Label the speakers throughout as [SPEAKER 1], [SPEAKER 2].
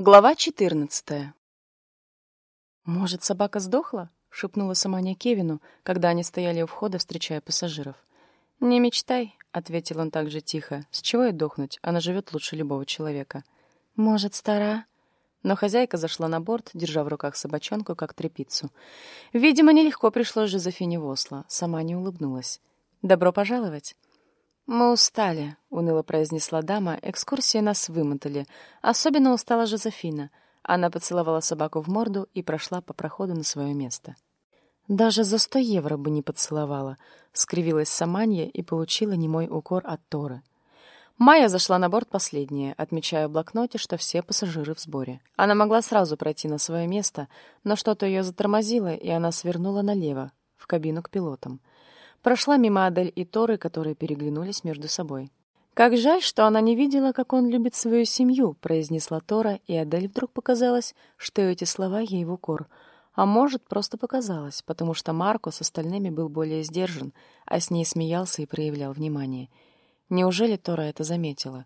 [SPEAKER 1] Глава 14 «Может, собака сдохла?» — шепнула Саманя Кевину, когда они стояли у входа, встречая пассажиров. «Не мечтай», — ответил он также тихо. «С чего ей дохнуть? Она живет лучше любого человека». «Может, стара?» Но хозяйка зашла на борт, держа в руках собачонку, как тряпицу. Видимо, нелегко пришлось Жозефине в Осло. Сама не улыбнулась. «Добро пожаловать!» «Мы устали», — уныло произнесла дама. «Экскурсии нас вымотали. Особенно устала Жозефина». Она поцеловала собаку в морду и прошла по проходу на свое место. «Даже за сто евро бы не поцеловала», — скривилась Саманья и получила немой укор от Торы. Майя зашла на борт последняя, отмечая в блокноте, что все пассажиры в сборе. Она могла сразу пройти на свое место, но что-то ее затормозило, и она свернула налево, в кабину к пилотам. Прошла мимо Адель и Торы, которые переглянулись между собой. «Как жаль, что она не видела, как он любит свою семью», — произнесла Тора, и Адель вдруг показалось, что эти слова ей в укор. А может, просто показалось, потому что Марко с остальными был более сдержан, а с ней смеялся и проявлял внимание. Неужели Тора это заметила?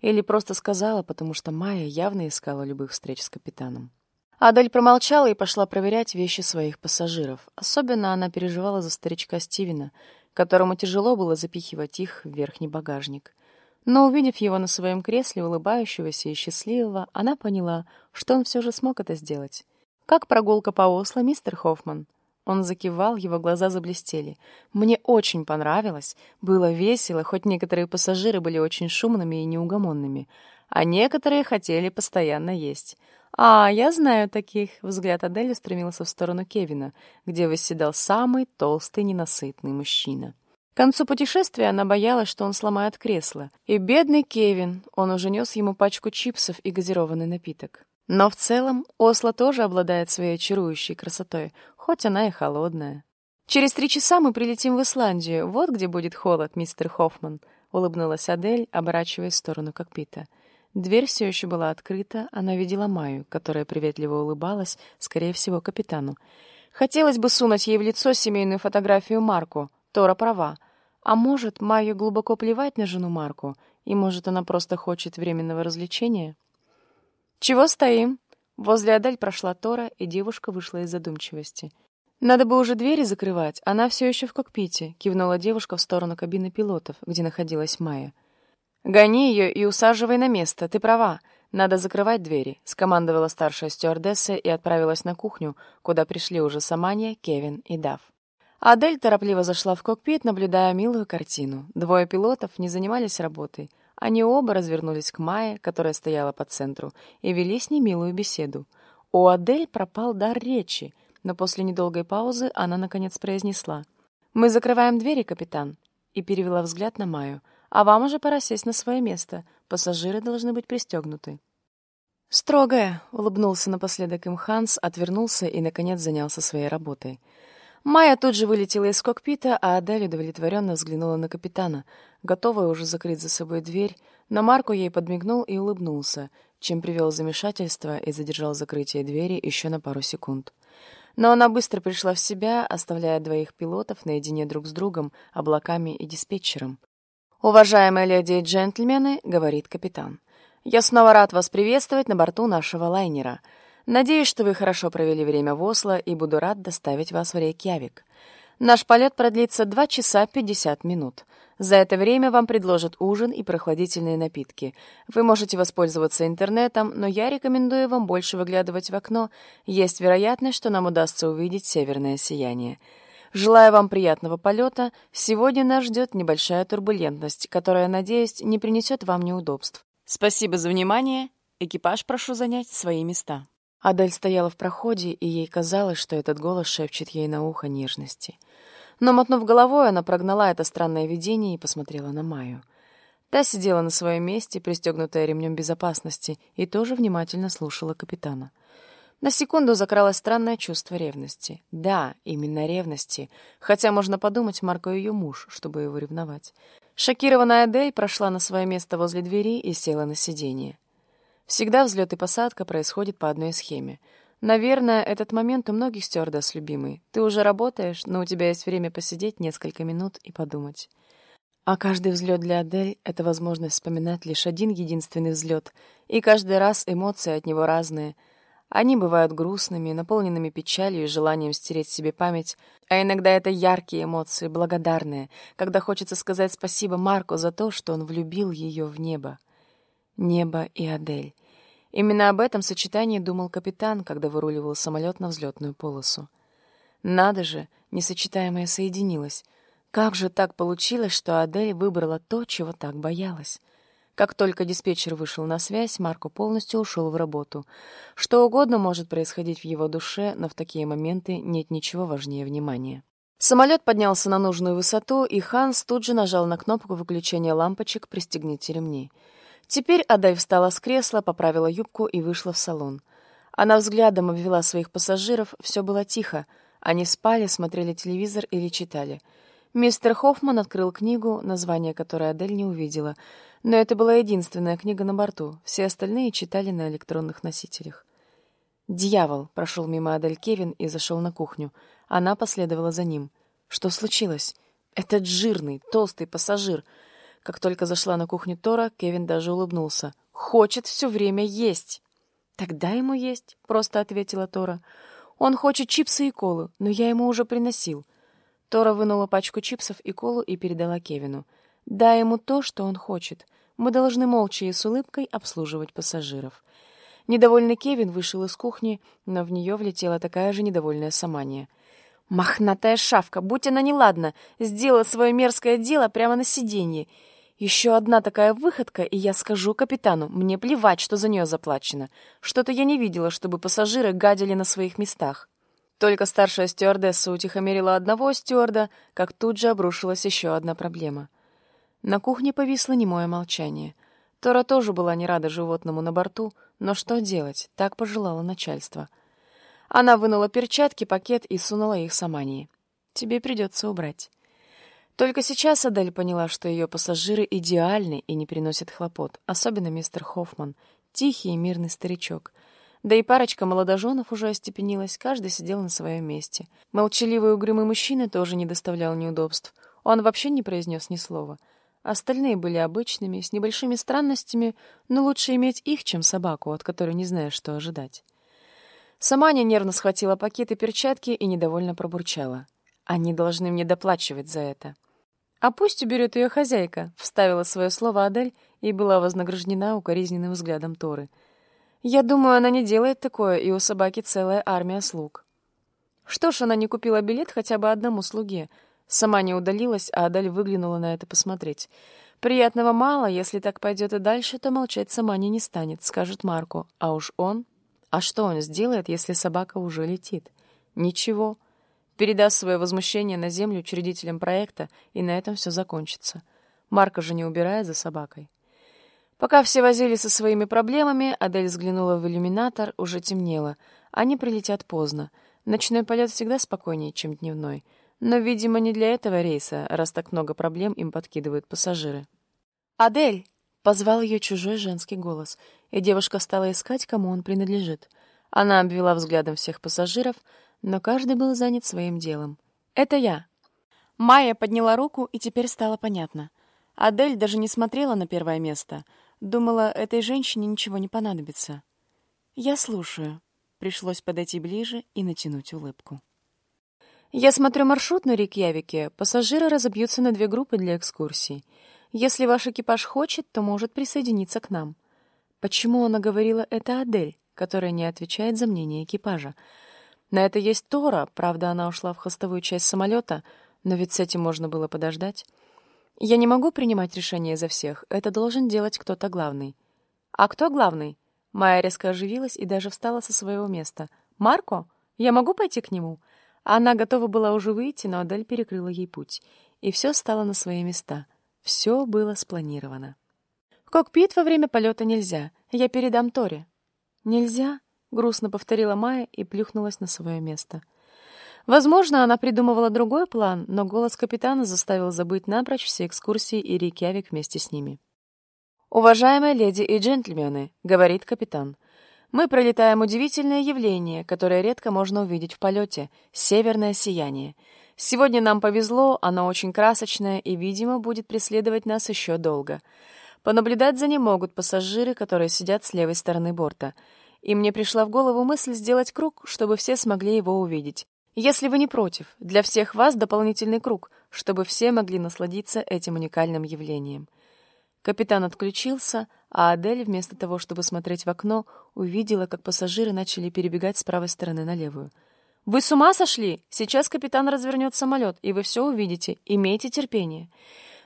[SPEAKER 1] Или просто сказала, потому что Майя явно искала любых встреч с капитаном? Адель промолчала и пошла проверять вещи своих пассажиров. Особенно она переживала за старичка Стивена, которому тяжело было запихивать их в верхний багажник. Но, увидев его на своем кресле, улыбающегося и счастливого, она поняла, что он все же смог это сделать. «Как прогулка по Осло, мистер Хоффман?» Он закивал, его глаза заблестели. «Мне очень понравилось. Было весело, хоть некоторые пассажиры были очень шумными и неугомонными, а некоторые хотели постоянно есть. «А, я знаю таких», — взгляд Адель устремился в сторону Кевина, где восседал самый толстый ненасытный мужчина. К концу путешествия она боялась, что он сломает кресло. И бедный Кевин, он уже нес ему пачку чипсов и газированный напиток. Но в целом Осло тоже обладает своей чарующей красотой, хоть она и холодная. «Через три часа мы прилетим в Исландию. Вот где будет холод, мистер Хоффман», — улыбнулась Адель, оборачиваясь в сторону кокпита. Дверь все еще была открыта, она видела Майю, которая приветливо улыбалась, скорее всего, капитану. Хотелось бы сунуть ей в лицо семейную фотографию Марку. Тора права. А может, Майю глубоко плевать на жену Марку, и может, она просто хочет временного развлечения? «Чего стоим?» Возле Адель прошла Тора, и девушка вышла из задумчивости. «Надо бы уже двери закрывать, она все еще в кокпите», — кивнула девушка в сторону кабины пилотов, где находилась Майя. «Гони ее и усаживай на место, ты права. Надо закрывать двери», — скомандовала старшая стюардесса и отправилась на кухню, куда пришли уже Саманья, Кевин и Дав. Адель торопливо зашла в кокпит, наблюдая милую картину. Двое пилотов не занимались работой. Они оба развернулись к Майе, которая стояла по центру, и вели с ней милую беседу. У Адель пропал дар речи, но после недолгой паузы она наконец произнесла. «Мы закрываем двери, капитан», и перевела взгляд на Майю — а вам уже пора сесть на свое место. Пассажиры должны быть пристегнуты». «Строгая», — улыбнулся напоследок им Ханс, отвернулся и, наконец, занялся своей работой. Майя тут же вылетела из кокпита, а Адель удовлетворенно взглянула на капитана, готовая уже закрыть за собой дверь, но Марко ей подмигнул и улыбнулся, чем привел замешательство и задержал закрытие двери еще на пару секунд. Но она быстро пришла в себя, оставляя двоих пилотов наедине друг с другом, облаками и диспетчером. «Уважаемые леди и джентльмены», — говорит капитан, — «я снова рад вас приветствовать на борту нашего лайнера. Надеюсь, что вы хорошо провели время в Осло и буду рад доставить вас в Рейкьявик. Наш полет продлится 2 часа 50 минут. За это время вам предложат ужин и прохладительные напитки. Вы можете воспользоваться интернетом, но я рекомендую вам больше выглядывать в окно. Есть вероятность, что нам удастся увидеть северное сияние. Желаю вам приятного полета. Сегодня нас ждет небольшая турбулентность, которая, надеюсь, не принесет вам неудобств. Спасибо за внимание. Экипаж прошу занять свои места». Адель стояла в проходе, и ей казалось, что этот голос шепчет ей на ухо нежности. Но, мотнув головой, она прогнала это странное видение и посмотрела на Майю. Та сидела на своем месте, пристегнутая ремнем безопасности, и тоже внимательно слушала капитана. На секунду закралось странное чувство ревности. Да, именно ревности. Хотя можно подумать, Марко ее муж, чтобы его ревновать. Шокированная Адель прошла на свое место возле двери и села на сиденье. Всегда взлет и посадка происходит по одной схеме. Наверное, этот момент у многих стюардесс любимый. Ты уже работаешь, но у тебя есть время посидеть несколько минут и подумать. А каждый взлет для Адель — это возможность вспоминать лишь один единственный взлет, и каждый раз эмоции от него разные. Они бывают грустными, наполненными печалью и желанием стереть себе память, а иногда это яркие эмоции, благодарные, когда хочется сказать спасибо Марку за то, что он влюбил ее в небо. Небо и Адель. Именно об этом сочетании думал капитан, когда выруливал самолет на взлетную полосу. Надо же, несочетаемое соединилось. Как же так получилось, что Адель выбрала то, чего так боялась? Как только диспетчер вышел на связь, Марко полностью ушел в работу. Что угодно может происходить в его душе, но в такие моменты нет ничего важнее внимания. Самолет поднялся на нужную высоту, и Ханс тут же нажал на кнопку выключения лампочек «Пристегните ремни». Теперь Адай встала с кресла, поправила юбку и вышла в салон. Она взглядом обвела своих пассажиров, все было тихо. Они спали, смотрели телевизор или читали. Мистер Хоффман открыл книгу, название которой Адель не увидела. Но это была единственная книга на борту, все остальные читали на электронных носителях. «Дьявол!» — прошел мимо Адель Кевин и зашел на кухню. Она последовала за ним. «Что случилось?» «Этот жирный, толстый пассажир!» Как только зашла на кухню Тора, Кевин даже улыбнулся. «Хочет все время есть!» «Тогда ему есть», — просто ответила Тора. «Он хочет чипсы и колу, но я ему уже приносил». Тора вынула пачку чипсов и колу и передала Кевину. «Дай ему то, что он хочет. Мы должны молча и с улыбкой обслуживать пассажиров». Недовольный Кевин вышел из кухни, но в нее влетела такая же недовольная Самания. «Мохнатая шавка, будь она неладна, сделала свое мерзкое дело прямо на сиденье. Еще одна такая выходка, и я скажу капитану, мне плевать, что за нее заплачено. Что-то я не видела, чтобы пассажиры гадили на своих местах». Только старшая стюардесса утихомирила одного стюарда, как тут же обрушилась еще одна проблема. На кухне повисло немое молчание. Тора тоже была не рада животному на борту, но что делать, так пожелало начальство. Она вынула перчатки, пакет и сунула их Самании. «Тебе придется убрать». Только сейчас Адель поняла, что ее пассажиры идеальны и не приносят хлопот, особенно мистер Хоффман, тихий и мирный старичок — да и парочка молодоженов уже остепенилась, каждый сидел на своем месте. Молчаливый угрюмый мужчина тоже не доставлял неудобств. Он вообще не произнес ни слова. Остальные были обычными, с небольшими странностями, но лучше иметь их, чем собаку, от которой не знаешь, что ожидать. Саманя нервно схватила пакеты перчатки и недовольно пробурчала. «Они должны мне доплачивать за это». «А пусть уберет ее хозяйка», — вставила свое слово Адель и была вознаграждена укоризненным взглядом Торы — я думаю, она не делает такое, и у собаки целая армия слуг. Что ж, она не купила билет хотя бы одному слуге. Сама не удалилась, а Адаль выглянула на это посмотреть. Приятного мало, если так пойдет и дальше, то молчать сама не не станет, скажет Марко. А уж он... А что он сделает, если собака уже летит? Ничего. Передаст свое возмущение на землю учредителям проекта, и на этом все закончится. Марко же не убирает за собакой. Пока все возились со своими проблемами, Адель взглянула в иллюминатор, уже темнело. Они прилетят поздно. Ночной полет всегда спокойнее, чем дневной. Но, видимо, не для этого рейса, раз так много проблем им подкидывают пассажиры. «Адель!» — позвал ее чужой женский голос, и девушка стала искать, кому он принадлежит. Она обвела взглядом всех пассажиров, но каждый был занят своим делом. «Это я!» Майя подняла руку, и теперь стало понятно. Адель даже не смотрела на первое место — Думала, этой женщине ничего не понадобится. Я слушаю. Пришлось подойти ближе и натянуть улыбку. Я смотрю маршрут на Рикьявике. Пассажиры разобьются на две группы для экскурсий. Если ваш экипаж хочет, то может присоединиться к нам. Почему она говорила это Адель, которая не отвечает за мнение экипажа? На это есть Тора, правда, она ушла в хвостовую часть самолета, но ведь с этим можно было подождать. Я не могу принимать решения за всех, это должен делать кто-то главный. А кто главный? Майя резко оживилась и даже встала со своего места. Марко? Я могу пойти к нему? Она готова была уже выйти, но Адель перекрыла ей путь. И все стало на свои места. Все было спланировано. В кокпит во время полета нельзя. Я передам Торе. Нельзя? Грустно повторила Майя и плюхнулась на свое место. — Возможно, она придумывала другой план, но голос капитана заставил забыть напрочь все экскурсии и Рейкьявик вместе с ними. «Уважаемые леди и джентльмены», — говорит капитан, — «мы пролетаем удивительное явление, которое редко можно увидеть в полете — северное сияние. Сегодня нам повезло, оно очень красочное и, видимо, будет преследовать нас еще долго. Понаблюдать за ним могут пассажиры, которые сидят с левой стороны борта. И мне пришла в голову мысль сделать круг, чтобы все смогли его увидеть. Если вы не против, для всех вас дополнительный круг, чтобы все могли насладиться этим уникальным явлением. Капитан отключился, а Адель, вместо того, чтобы смотреть в окно, увидела, как пассажиры начали перебегать с правой стороны на левую. «Вы с ума сошли? Сейчас капитан развернет самолет, и вы все увидите. Имейте терпение».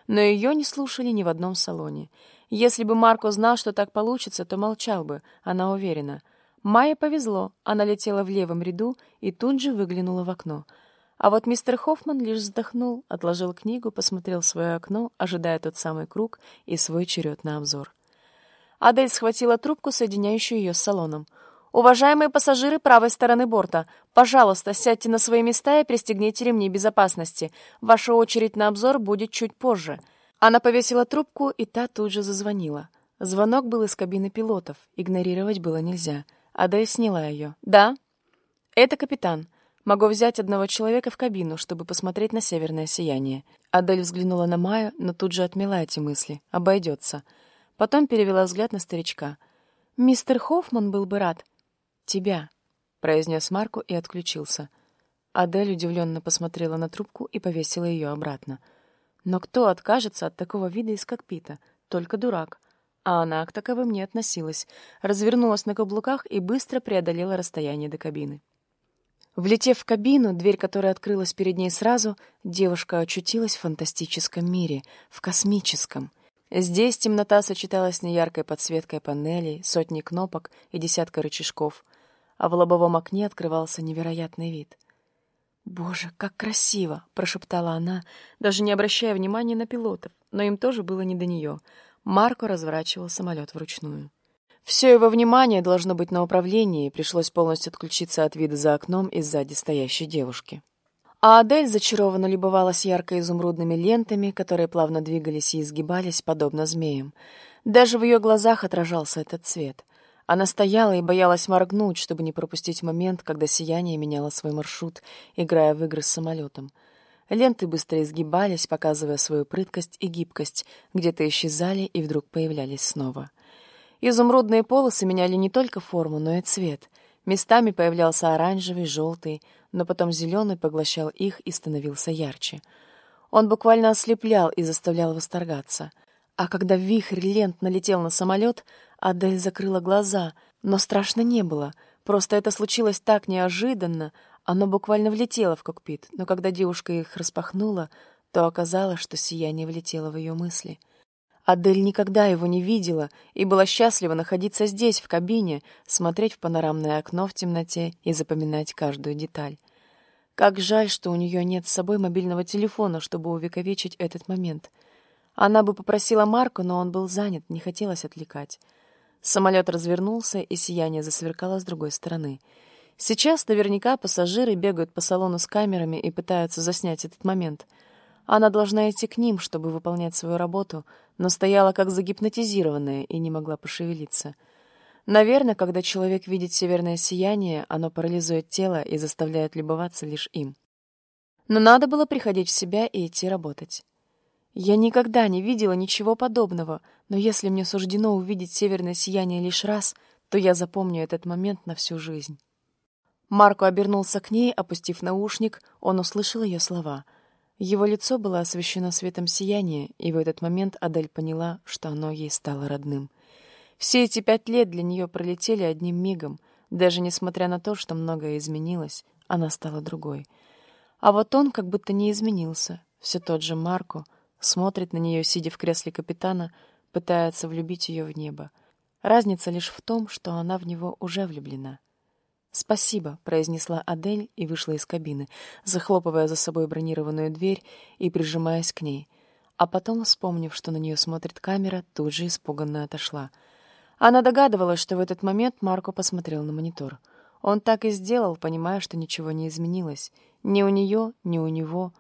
[SPEAKER 1] Но ее не слушали ни в одном салоне. Если бы Марко знал, что так получится, то молчал бы, она уверена. Майе повезло, она летела в левом ряду и тут же выглянула в окно — а вот мистер Хоффман лишь вздохнул, отложил книгу, посмотрел в свое окно, ожидая тот самый круг и свой черед на обзор. Адель схватила трубку, соединяющую ее с салоном. «Уважаемые пассажиры правой стороны борта, пожалуйста, сядьте на свои места и пристегните ремни безопасности. Ваша очередь на обзор будет чуть позже». Она повесила трубку, и та тут же зазвонила. Звонок был из кабины пилотов, игнорировать было нельзя. Адель сняла ее. «Да?» «Это капитан. Могу взять одного человека в кабину, чтобы посмотреть на северное сияние. Адель взглянула на Майю, но тут же отмела эти мысли. Обойдется. Потом перевела взгляд на старичка. «Мистер Хоффман был бы рад». «Тебя», — произнес Марку и отключился. Адель удивленно посмотрела на трубку и повесила ее обратно. Но кто откажется от такого вида из кокпита? Только дурак. А она к таковым не относилась. Развернулась на каблуках и быстро преодолела расстояние до кабины. Влетев в кабину, дверь которой открылась перед ней сразу, девушка очутилась в фантастическом мире, в космическом. Здесь темнота сочеталась с неяркой подсветкой панелей, сотней кнопок и десятка рычажков, а в лобовом окне открывался невероятный вид. «Боже, как красиво!» — прошептала она, даже не обращая внимания на пилотов, но им тоже было не до нее. Марко разворачивал самолет вручную. Все его внимание должно быть на управлении, и пришлось полностью отключиться от вида за окном и сзади стоящей девушки. А Адель зачарованно любовалась ярко-изумрудными лентами, которые плавно двигались и изгибались, подобно змеям. Даже в ее глазах отражался этот цвет. Она стояла и боялась моргнуть, чтобы не пропустить момент, когда сияние меняло свой маршрут, играя в игры с самолетом. Ленты быстро изгибались, показывая свою прыткость и гибкость, где-то исчезали и вдруг появлялись снова — Изумрудные полосы меняли не только форму, но и цвет. Местами появлялся оранжевый, желтый, но потом зеленый поглощал их и становился ярче. Он буквально ослеплял и заставлял восторгаться. А когда вихрь лент налетел на самолет, Адель закрыла глаза, но страшно не было. Просто это случилось так неожиданно, оно буквально влетело в кокпит, но когда девушка их распахнула, то оказалось, что сияние влетело в ее мысли — Адель никогда его не видела и была счастлива находиться здесь, в кабине, смотреть в панорамное окно в темноте и запоминать каждую деталь. Как жаль, что у нее нет с собой мобильного телефона, чтобы увековечить этот момент. Она бы попросила Марка, но он был занят, не хотелось отвлекать. Самолет развернулся, и сияние засверкало с другой стороны. Сейчас наверняка пассажиры бегают по салону с камерами и пытаются заснять этот момент — она должна идти к ним, чтобы выполнять свою работу, но стояла как загипнотизированная и не могла пошевелиться. Наверное, когда человек видит северное сияние, оно парализует тело и заставляет любоваться лишь им. Но надо было приходить в себя и идти работать. Я никогда не видела ничего подобного, но если мне суждено увидеть северное сияние лишь раз, то я запомню этот момент на всю жизнь. Марко обернулся к ней, опустив наушник, он услышал ее слова — его лицо было освещено светом сияния, и в этот момент Адель поняла, что оно ей стало родным. Все эти пять лет для нее пролетели одним мигом, даже несмотря на то, что многое изменилось, она стала другой. А вот он как будто не изменился. Все тот же Марко смотрит на нее, сидя в кресле капитана, пытается влюбить ее в небо. Разница лишь в том, что она в него уже влюблена. «Спасибо», — произнесла Адель и вышла из кабины, захлопывая за собой бронированную дверь и прижимаясь к ней. А потом, вспомнив, что на нее смотрит камера, тут же испуганно отошла. Она догадывалась, что в этот момент Марко посмотрел на монитор. Он так и сделал, понимая, что ничего не изменилось. Ни у нее, ни у него.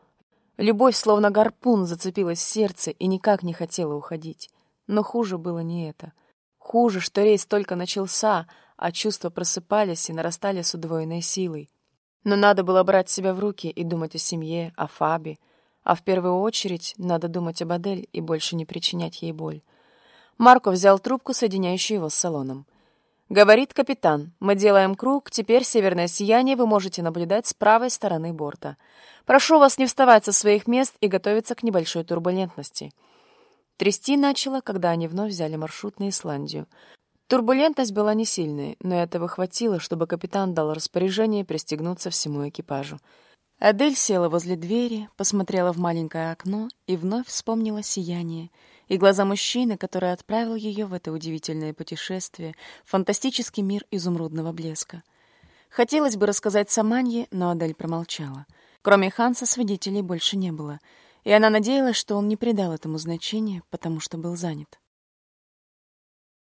[SPEAKER 1] Любовь, словно гарпун, зацепилась в сердце и никак не хотела уходить. Но хуже было не это. Хуже, что рейс только начался, а чувства просыпались и нарастали с удвоенной силой. Но надо было брать себя в руки и думать о семье, о Фабе, а в первую очередь надо думать об Адель и больше не причинять ей боль. Марко взял трубку, соединяющую его с салоном. «Говорит капитан, мы делаем круг, теперь северное сияние вы можете наблюдать с правой стороны борта. Прошу вас не вставать со своих мест и готовиться к небольшой турбулентности». Трясти начало, когда они вновь взяли маршрут на Исландию. Турбулентность была не сильной, но этого хватило, чтобы капитан дал распоряжение пристегнуться всему экипажу. Адель села возле двери, посмотрела в маленькое окно и вновь вспомнила сияние и глаза мужчины, который отправил ее в это удивительное путешествие, фантастический мир изумрудного блеска. Хотелось бы рассказать Саманье, но Адель промолчала. Кроме Ханса свидетелей больше не было, и она надеялась, что он не придал этому значения, потому что был занят.